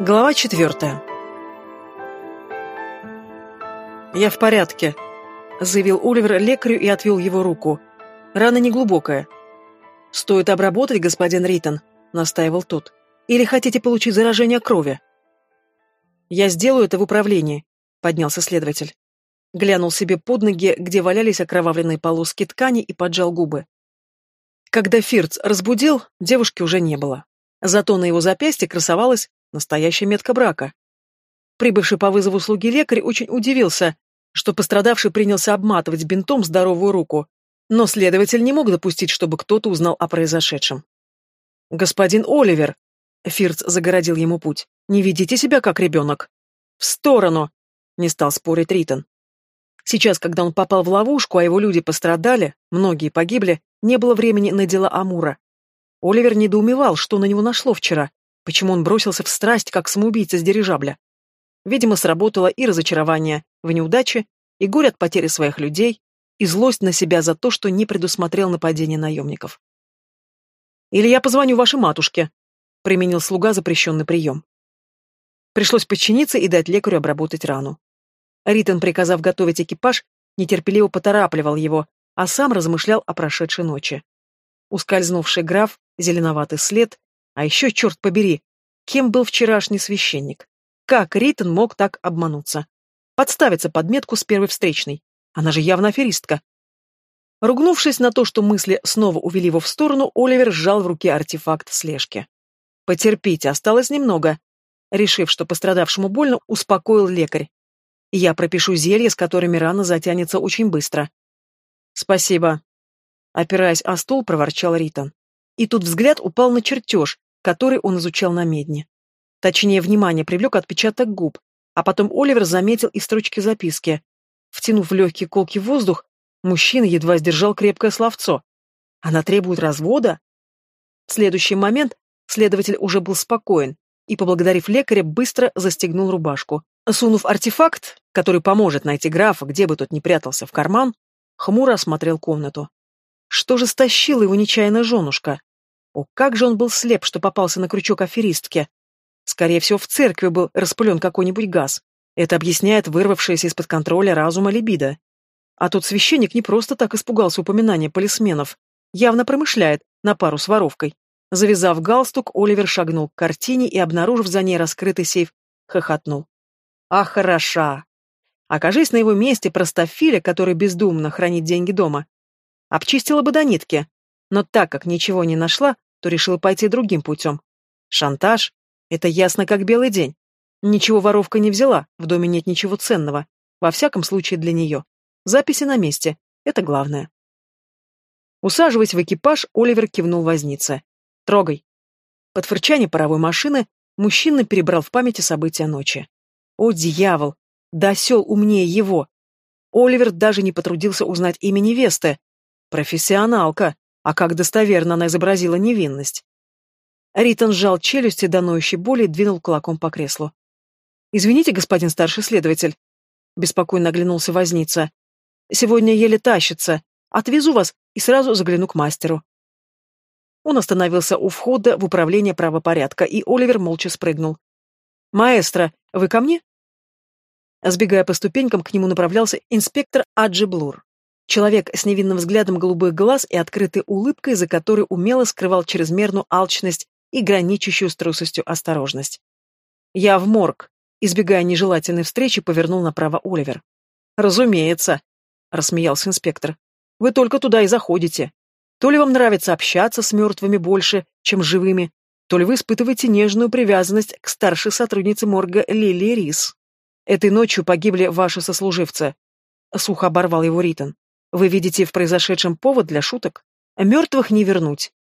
Глава четвертая. «Я в порядке», — заявил Оливер лекарю и отвел его руку. «Рана неглубокая». «Стоит обработать, господин Риттон», — настаивал тот. «Или хотите получить заражение крови?» «Я сделаю это в управлении», — поднялся следователь. Глянул себе под ноги, где валялись окровавленные полоски ткани, и поджал губы. Когда Фирц разбудил, девушки уже не было. Зато на его запястье красовалась настоящая метка брака. Прибывший по вызову слуги лекарь очень удивился, что пострадавший принялся обматывать бинтом здоровую руку, но следователь не мог допустить, чтобы кто-то узнал о произошедшем. «Господин Оливер», — Фирц загородил ему путь, — «не ведите себя как ребенок». «В сторону!» — не стал спорить Ритон. Сейчас, когда он попал в ловушку, а его люди пострадали, многие погибли, не было времени на дела Амура. Оливер недоумевал, что на него нашло вчера, почему он бросился в страсть, как самоубийца с дирижабля. Видимо, сработало и разочарование в неудаче, и горе от потери своих людей, и злость на себя за то, что не предусмотрел нападение наемников. «Или я позвоню вашей матушке», — применил слуга запрещенный прием. Пришлось подчиниться и дать лекарю обработать рану. Ритон, приказав готовить экипаж, нетерпеливо поторапливал его, а сам размышлял о прошедшей ночи. Ускользнувший граф, зеленоватый след, а еще, черт побери, кем был вчерашний священник? Как Ритон мог так обмануться? Подставиться под метку с первой встречной. Она же явно аферистка. Ругнувшись на то, что мысли снова увели его в сторону, Оливер сжал в руке артефакт слежки. «Потерпите, осталось немного». Решив, что пострадавшему больно, успокоил лекарь. «Я пропишу зелья, с которыми рана затянется очень быстро. «Спасибо», — опираясь о стул, проворчал Ритон. И тут взгляд упал на чертеж, который он изучал на медне. Точнее, внимание привлек отпечаток губ, а потом Оливер заметил и строчки записки. Втянув в легкий колкий воздух, мужчина едва сдержал крепкое словцо. Она требует развода? В следующий момент следователь уже был спокоен и, поблагодарив лекаря, быстро застегнул рубашку. Сунув артефакт, который поможет найти графа, где бы тот ни прятался, в карман, хмуро осмотрел комнату. Что же стащила его нечаянная женушка? О, как же он был слеп, что попался на крючок аферистки. Скорее всего, в церкви был распылен какой-нибудь газ. Это объясняет вырвавшееся из-под контроля разума либидо. А тот священник не просто так испугался упоминания полисменов. Явно промышляет на пару с воровкой. Завязав галстук, Оливер шагнул к картине и, обнаружив за ней раскрытый сейф, хохотнул. «А хороша! Окажись на его месте простофиля, который бездумно хранит деньги дома. Обчистила бы до нитки, но так как ничего не нашла, то решила пойти другим путем. Шантаж — это ясно как белый день. Ничего воровка не взяла, в доме нет ничего ценного. Во всяком случае для нее. Записи на месте. Это главное. Усаживаясь в экипаж, Оливер кивнул вознице. «Трогай». Под фырчание паровой машины мужчина перебрал в памяти события ночи. О, дьявол! Да осел умнее его. Оливер даже не потрудился узнать имя невесты. Профессионалка. А как достоверно она изобразила невинность. Ритон сжал челюсти до ноющей боли и двинул кулаком по креслу. «Извините, господин старший следователь», — беспокойно оглянулся возница. «Сегодня еле тащится. Отвезу вас и сразу загляну к мастеру». Он остановился у входа в управление правопорядка, и Оливер молча спрыгнул. «Маэстро, вы ко мне?» Сбегая по ступенькам, к нему направлялся инспектор Аджи Блур. Человек с невинным взглядом голубых глаз и открытой улыбкой, за которой умело скрывал чрезмерную алчность и граничащую с трусостью осторожность. «Я в морг», избегая нежелательной встречи, повернул направо Оливер. «Разумеется», — рассмеялся инспектор. «Вы только туда и заходите. То ли вам нравится общаться с мертвыми больше, чем живыми, то ли вы испытываете нежную привязанность к старшей сотруднице морга Лили Рис. Этой ночью погибли ваши сослуживцы. Сухо оборвал его Ритон. Вы видите в произошедшем повод для шуток? Мертвых не вернуть.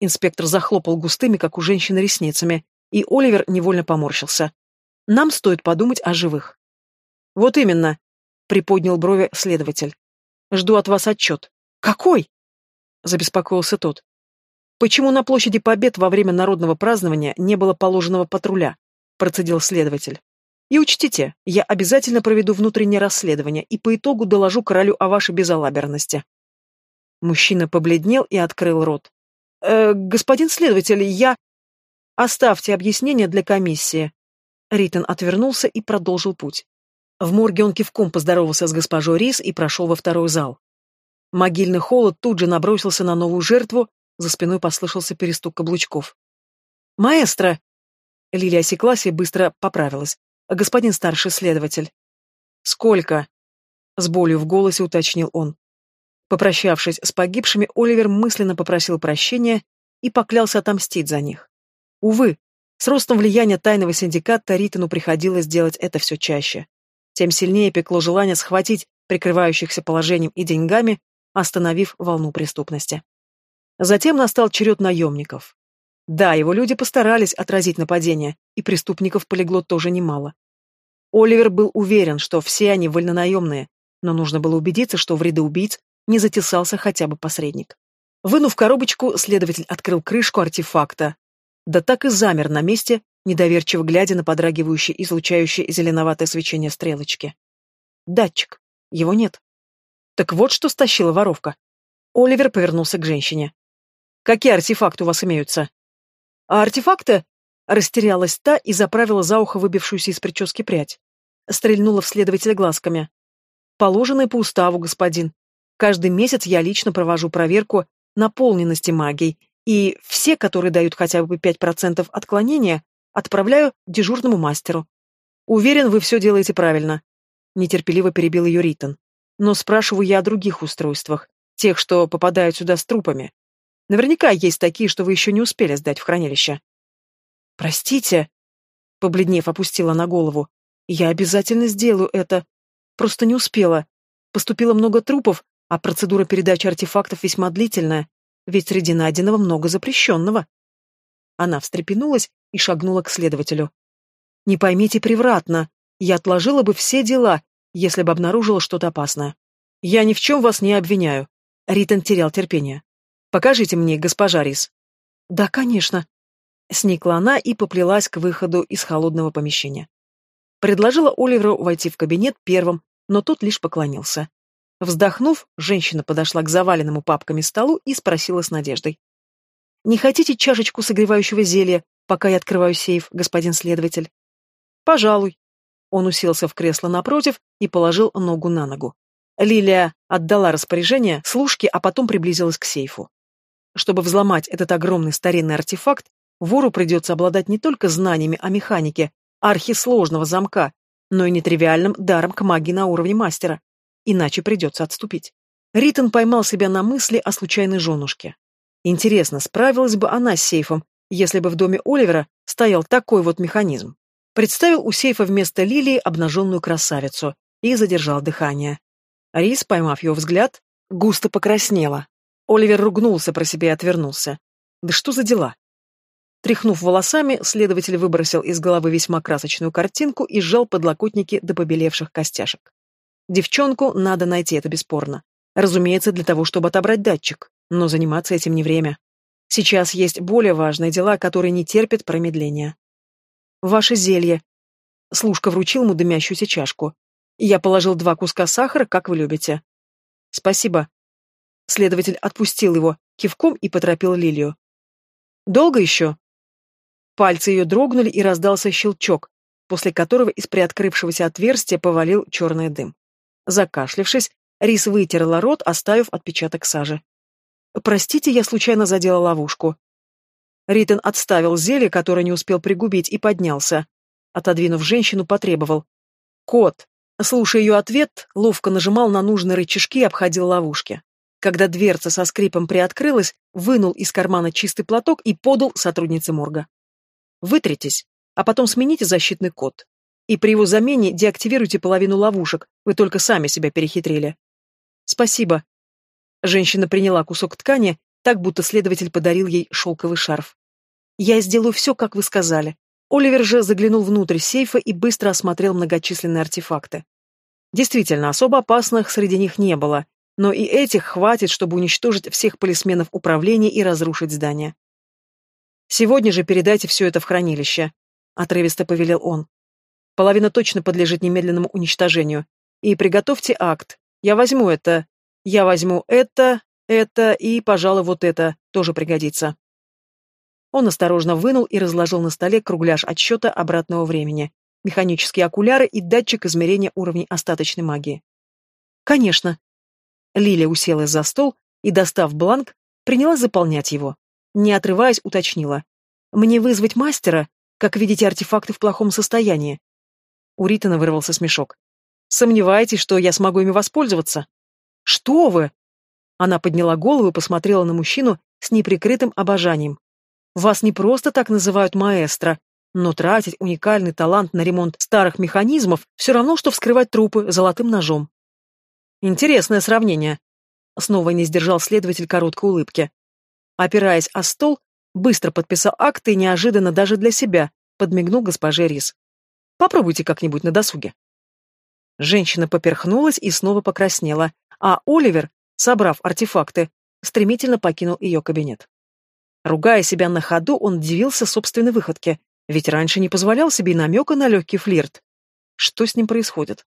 Инспектор захлопал густыми, как у женщины, ресницами, и Оливер невольно поморщился. Нам стоит подумать о живых. Вот именно, приподнял брови следователь. Жду от вас отчет. Какой? Забеспокоился тот. Почему на площади Побед во время народного празднования не было положенного патруля? Процедил следователь. И учтите, я обязательно проведу внутреннее расследование и по итогу доложу королю о вашей безалаберности. Мужчина побледнел и открыл рот. «Э, господин следователь, я...» «Оставьте объяснение для комиссии», Ритон отвернулся и продолжил путь. В морге он кивком поздоровался с госпожой Рис и прошел во второй зал. Могильный холод тут же набросился на новую жертву, за спиной послышался перестук каблучков. «Маэстро!» Лилия осеклась и быстро поправилась. «Господин старший следователь». «Сколько?» С болью в голосе уточнил он. Попрощавшись с погибшими, Оливер мысленно попросил прощения и поклялся отомстить за них. Увы, с ростом влияния тайного синдиката Ритону приходилось делать это все чаще. Тем сильнее пекло желание схватить прикрывающихся положением и деньгами, остановив волну преступности. Затем настал черед наемников. Да, его люди постарались отразить нападение, и преступников полегло тоже немало. Оливер был уверен, что все они вольнонаемные, но нужно было убедиться, что в ряды убийц не затесался хотя бы посредник. Вынув коробочку, следователь открыл крышку артефакта. Да так и замер на месте, недоверчиво глядя на подрагивающее, излучающее зеленоватое свечение стрелочки. Датчик. Его нет. Так вот, что стащила воровка. Оливер повернулся к женщине. «Какие артефакты у вас имеются?» «А артефакты?» Растерялась та и заправила за ухо выбившуюся из прически прядь. Стрельнула в следователя глазками. «Положенные по уставу, господин. Каждый месяц я лично провожу проверку наполненности магией, и все, которые дают хотя бы 5% отклонения, отправляю дежурному мастеру. Уверен, вы все делаете правильно. Нетерпеливо перебил ее Ритон. Но спрашиваю я о других устройствах, тех, что попадают сюда с трупами. Наверняка есть такие, что вы еще не успели сдать в хранилище. Простите, побледнев, опустила на голову. Я обязательно сделаю это. Просто не успела. Поступило много трупов, а процедура передачи артефактов весьма длительная, ведь среди найденного много запрещенного. Она встрепенулась и шагнула к следователю. «Не поймите превратно. Я отложила бы все дела, если бы обнаружила что-то опасное. Я ни в чем вас не обвиняю». Ритон терял терпение. «Покажите мне, госпожа Рис». «Да, конечно». Сникла она и поплелась к выходу из холодного помещения. Предложила Оливеру войти в кабинет первым, но тот лишь поклонился. Вздохнув, женщина подошла к заваленному папками столу и спросила с надеждой. «Не хотите чашечку согревающего зелья, пока я открываю сейф, господин следователь?» «Пожалуй». Он уселся в кресло напротив и положил ногу на ногу. Лилия отдала распоряжение служке, а потом приблизилась к сейфу. Чтобы взломать этот огромный старинный артефакт, вору придется обладать не только знаниями о механике архисложного замка, но и нетривиальным даром к магии на уровне мастера иначе придется отступить. Ритон поймал себя на мысли о случайной женушке. Интересно, справилась бы она с сейфом, если бы в доме Оливера стоял такой вот механизм. Представил у сейфа вместо лилии обнаженную красавицу и задержал дыхание. Рис, поймав его взгляд, густо покраснела. Оливер ругнулся про себя и отвернулся. Да что за дела? Тряхнув волосами, следователь выбросил из головы весьма красочную картинку и сжал подлокотники до побелевших костяшек. Девчонку надо найти, это бесспорно. Разумеется, для того, чтобы отобрать датчик. Но заниматься этим не время. Сейчас есть более важные дела, которые не терпят промедления. Ваше зелье. Служка вручил ему дымящуюся чашку. Я положил два куска сахара, как вы любите. Спасибо. Следователь отпустил его кивком и поторопил Лилию. Долго еще? Пальцы ее дрогнули и раздался щелчок, после которого из приоткрывшегося отверстия повалил черный дым. Закашлявшись, Рис вытерла рот, оставив отпечаток сажи. «Простите, я случайно задела ловушку». Ритон отставил зелье, которое не успел пригубить, и поднялся. Отодвинув женщину, потребовал. «Кот!» Слушая ее ответ, ловко нажимал на нужные рычажки и обходил ловушки. Когда дверца со скрипом приоткрылась, вынул из кармана чистый платок и подал сотруднице морга. «Вытритесь, а потом смените защитный код. И при его замене деактивируйте половину ловушек, вы только сами себя перехитрили. Спасибо. Женщина приняла кусок ткани, так будто следователь подарил ей шелковый шарф. Я сделаю все, как вы сказали. Оливер же заглянул внутрь сейфа и быстро осмотрел многочисленные артефакты. Действительно, особо опасных среди них не было, но и этих хватит, чтобы уничтожить всех полисменов управления и разрушить здание. «Сегодня же передайте все это в хранилище», — отрывисто повелел он. Половина точно подлежит немедленному уничтожению. И приготовьте акт. Я возьму это. Я возьму это, это и, пожалуй, вот это тоже пригодится. Он осторожно вынул и разложил на столе кругляш отсчета обратного времени, механические окуляры и датчик измерения уровней остаточной магии. «Конечно». Лилия уселась за стол и, достав бланк, принялась заполнять его. Не отрываясь, уточнила. «Мне вызвать мастера? Как видите, артефакты в плохом состоянии». У Ритана вырвался смешок. «Сомневаетесь, что я смогу ими воспользоваться?» «Что вы?» Она подняла голову и посмотрела на мужчину с неприкрытым обожанием. «Вас не просто так называют маэстро, но тратить уникальный талант на ремонт старых механизмов все равно, что вскрывать трупы золотым ножом». «Интересное сравнение», — снова не сдержал следователь короткой улыбки. Опираясь о стол, быстро подписал акт и неожиданно даже для себя подмигнул госпоже Рис. «Попробуйте как-нибудь на досуге». Женщина поперхнулась и снова покраснела, а Оливер, собрав артефакты, стремительно покинул ее кабинет. Ругая себя на ходу, он удивился собственной выходке, ведь раньше не позволял себе и намека на легкий флирт. Что с ним происходит?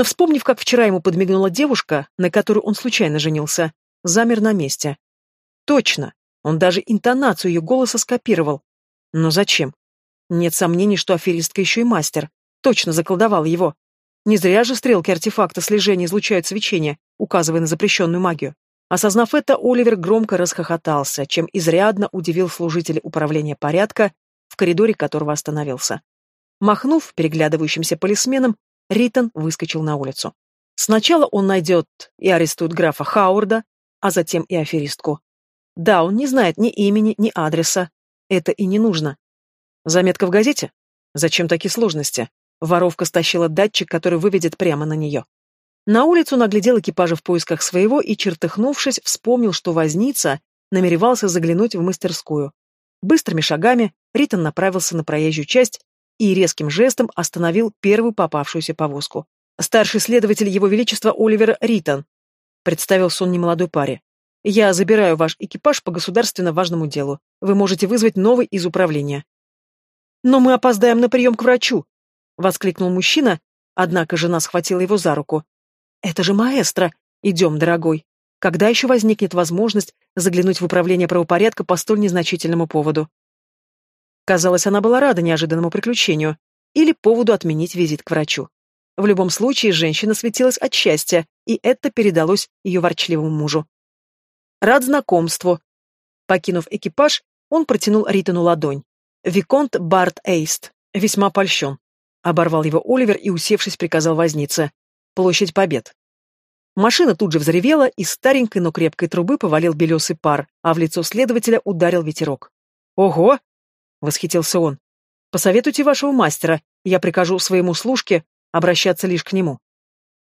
Но вспомнив, как вчера ему подмигнула девушка, на которую он случайно женился, замер на месте. Точно, он даже интонацию ее голоса скопировал. Но зачем? Нет сомнений, что аферистка еще и мастер. Точно заколдовал его. Не зря же стрелки артефакта слежения излучают свечение, указывая на запрещенную магию. Осознав это, Оливер громко расхохотался, чем изрядно удивил служителя управления порядка, в коридоре которого остановился. Махнув переглядывающимся полисменом, Ритон выскочил на улицу. Сначала он найдет и арестует графа Хаурда, а затем и аферистку. Да, он не знает ни имени, ни адреса. Это и не нужно. Заметка в газете? Зачем такие сложности? Воровка стащила датчик, который выведет прямо на нее. На улицу наглядел экипажа в поисках своего и, чертыхнувшись, вспомнил, что возница намеревался заглянуть в мастерскую. Быстрыми шагами Ритон направился на проезжую часть и резким жестом остановил первую попавшуюся повозку. «Старший следователь Его Величества Оливер Ритон», — представился он немолодой паре. «Я забираю ваш экипаж по государственно важному делу. Вы можете вызвать новый из управления». «Но мы опоздаем на прием к врачу», — воскликнул мужчина, однако жена схватила его за руку. «Это же маэстро! Идем, дорогой. Когда еще возникнет возможность заглянуть в управление правопорядка по столь незначительному поводу?» Казалось, она была рада неожиданному приключению или поводу отменить визит к врачу. В любом случае, женщина светилась от счастья, и это передалось ее ворчливому мужу. «Рад знакомству!» Покинув экипаж, он протянул Ритану ладонь. «Виконт Барт Эйст. Весьма польщен». Оборвал его Оливер и, усевшись, приказал вознице. Площадь Побед. Машина тут же взревела, из старенькой, но крепкой трубы повалил белесый пар, а в лицо следователя ударил ветерок. «Ого!» — восхитился он. «Посоветуйте вашего мастера, я прикажу своему служке обращаться лишь к нему».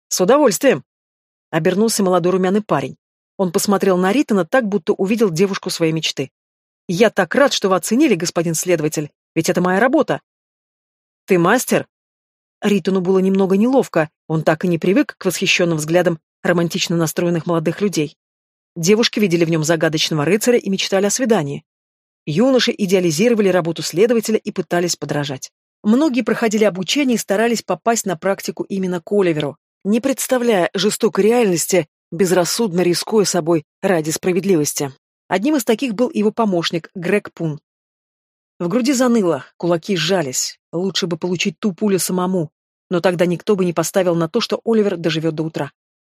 «С удовольствием!» — обернулся молодой румяный парень. Он посмотрел на Ритана так, будто увидел девушку своей мечты. «Я так рад, что вы оценили, господин следователь, ведь это моя работа». «Ты мастер?» Ритану было немного неловко, он так и не привык к восхищенным взглядам романтично настроенных молодых людей. Девушки видели в нем загадочного рыцаря и мечтали о свидании. Юноши идеализировали работу следователя и пытались подражать. Многие проходили обучение и старались попасть на практику именно к Оливеру, не представляя жестокой реальности, безрассудно рискуя собой ради справедливости. Одним из таких был его помощник Грег Пун. В груди заныло, кулаки сжались. Лучше бы получить ту пулю самому. Но тогда никто бы не поставил на то, что Оливер доживет до утра.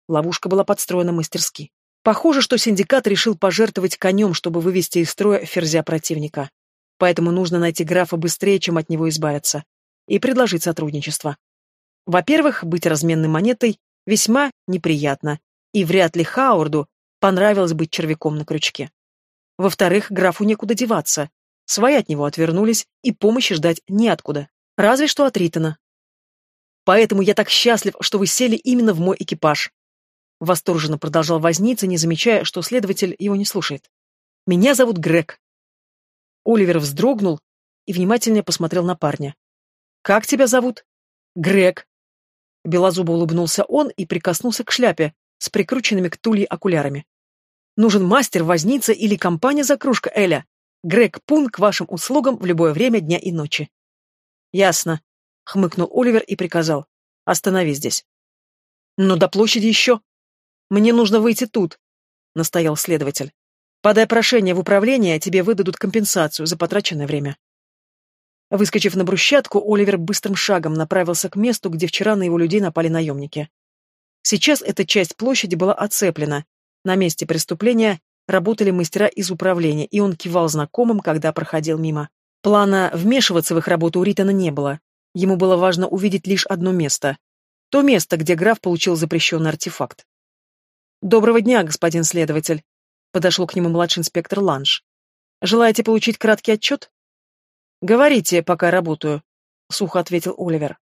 Ловушка была подстроена мастерски. Похоже, что синдикат решил пожертвовать конем, чтобы вывести из строя ферзя противника. Поэтому нужно найти графа быстрее, чем от него избавиться. И предложить сотрудничество. Во-первых, быть разменной монетой весьма неприятно. И вряд ли Хаурду понравилось быть червяком на крючке. Во-вторых, графу некуда деваться. Свои от него отвернулись, и помощи ждать неоткуда. Разве что от Ритона. Поэтому я так счастлив, что вы сели именно в мой экипаж. Восторженно продолжал возниться, не замечая, что следователь его не слушает. Меня зовут Грег. Оливер вздрогнул и внимательнее посмотрел на парня. Как тебя зовут? Грег. Белозубо улыбнулся он и прикоснулся к шляпе с прикрученными к тулье окулярами. Нужен мастер, возница или компания за кружка Эля. Грег Пун к вашим услугам в любое время дня и ночи. Ясно, хмыкнул Оливер и приказал. Останови здесь. Но до площади еще. Мне нужно выйти тут, настоял следователь. Подай прошение в управление, тебе выдадут компенсацию за потраченное время. Выскочив на брусчатку, Оливер быстрым шагом направился к месту, где вчера на его людей напали наемники. Сейчас эта часть площади была оцеплена. На месте преступления работали мастера из управления, и он кивал знакомым, когда проходил мимо. Плана вмешиваться в их работу у Ритона не было. Ему было важно увидеть лишь одно место. То место, где граф получил запрещенный артефакт. «Доброго дня, господин следователь», — подошел к нему младший инспектор Ланш. «Желаете получить краткий отчет?» «Говорите, пока работаю», — сухо ответил Оливер.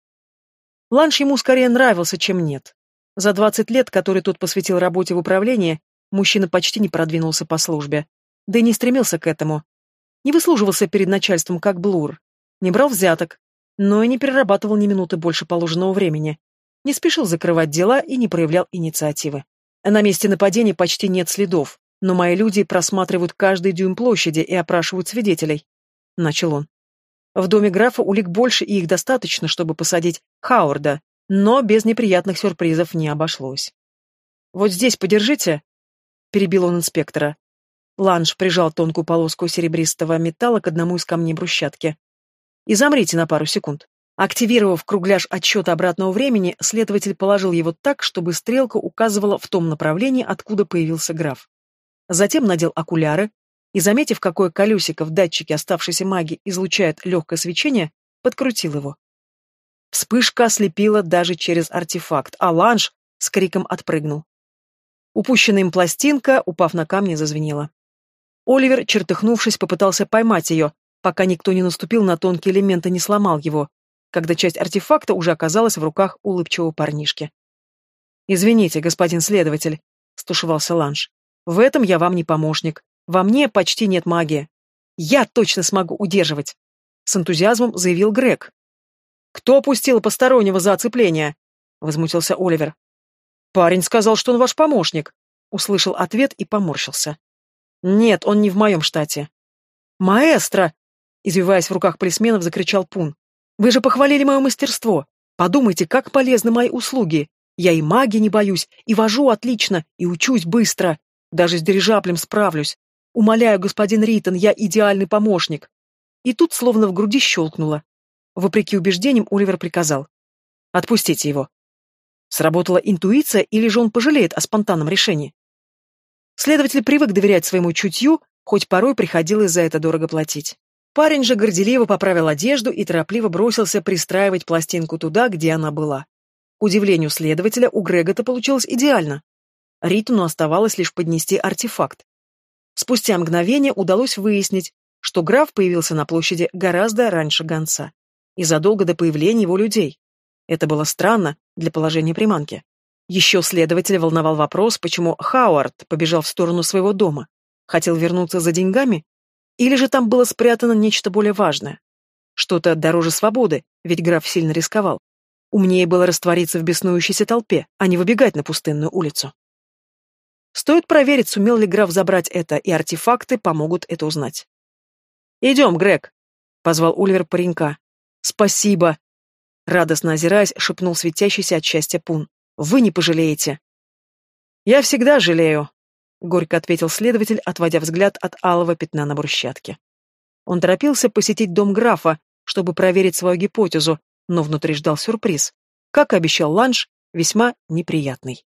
Ланш ему скорее нравился, чем нет. За двадцать лет, которые тот посвятил работе в управлении, мужчина почти не продвинулся по службе. Да и не стремился к этому. Не выслуживался перед начальством, как Блур. Не брал взяток, но и не перерабатывал ни минуты больше положенного времени. Не спешил закрывать дела и не проявлял инициативы. На месте нападения почти нет следов, но мои люди просматривают каждый дюйм площади и опрашивают свидетелей. Начал он. В доме графа улик больше, и их достаточно, чтобы посадить Хауарда, но без неприятных сюрпризов не обошлось. «Вот здесь подержите», — перебил он инспектора. Ланж прижал тонкую полоску серебристого металла к одному из камней брусчатки. «И замрите на пару секунд». Активировав кругляш отсчета обратного времени, следователь положил его так, чтобы стрелка указывала в том направлении, откуда появился граф. Затем надел окуляры и, заметив, какое колесико в датчике оставшейся маги излучает легкое свечение, подкрутил его. Вспышка ослепила даже через артефакт, а ланж с криком отпрыгнул. Упущенная им пластинка, упав на камни, зазвенела. Оливер, чертыхнувшись, попытался поймать ее, пока никто не наступил на тонкий элемент и не сломал его, когда часть артефакта уже оказалась в руках улыбчивого парнишки. «Извините, господин следователь», — стушевался Ланж. «В этом я вам не помощник. Во мне почти нет магии. Я точно смогу удерживать», — с энтузиазмом заявил Грег, «Кто пустил постороннего за оцепление?» — возмутился Оливер. «Парень сказал, что он ваш помощник», — услышал ответ и поморщился. «Нет, он не в моем штате». «Маэстро!» — извиваясь в руках полисменов, закричал Пун. «Вы же похвалили мое мастерство. Подумайте, как полезны мои услуги. Я и магии не боюсь, и вожу отлично, и учусь быстро. Даже с дирижаблем справлюсь. Умоляю, господин Ритон, я идеальный помощник». И тут словно в груди щелкнуло. Вопреки убеждениям, Оливер приказал. «Отпустите его». Сработала интуиция, или же он пожалеет о спонтанном решении? Следователь привык доверять своему чутью, хоть порой приходилось за это дорого платить. Парень же горделиво поправил одежду и торопливо бросился пристраивать пластинку туда, где она была. К удивлению следователя, у Грега это получилось идеально. Ритуну оставалось лишь поднести артефакт. Спустя мгновение удалось выяснить, что граф появился на площади гораздо раньше гонца и задолго до появления его людей. Это было странно для положения приманки. Еще следователя волновал вопрос, почему Хауард побежал в сторону своего дома. Хотел вернуться за деньгами? Или же там было спрятано нечто более важное? Что-то дороже свободы, ведь граф сильно рисковал. Умнее было раствориться в беснующейся толпе, а не выбегать на пустынную улицу. Стоит проверить, сумел ли граф забрать это, и артефакты помогут это узнать. «Идем, Грег», — позвал Ульвер паренька. «Спасибо!» Радостно озираясь, шепнул светящийся от счастья Пун. «Вы не пожалеете!» «Я всегда жалею», — горько ответил следователь, отводя взгляд от алого пятна на брусчатке. Он торопился посетить дом графа, чтобы проверить свою гипотезу, но внутри ждал сюрприз. Как обещал Ланш, весьма неприятный.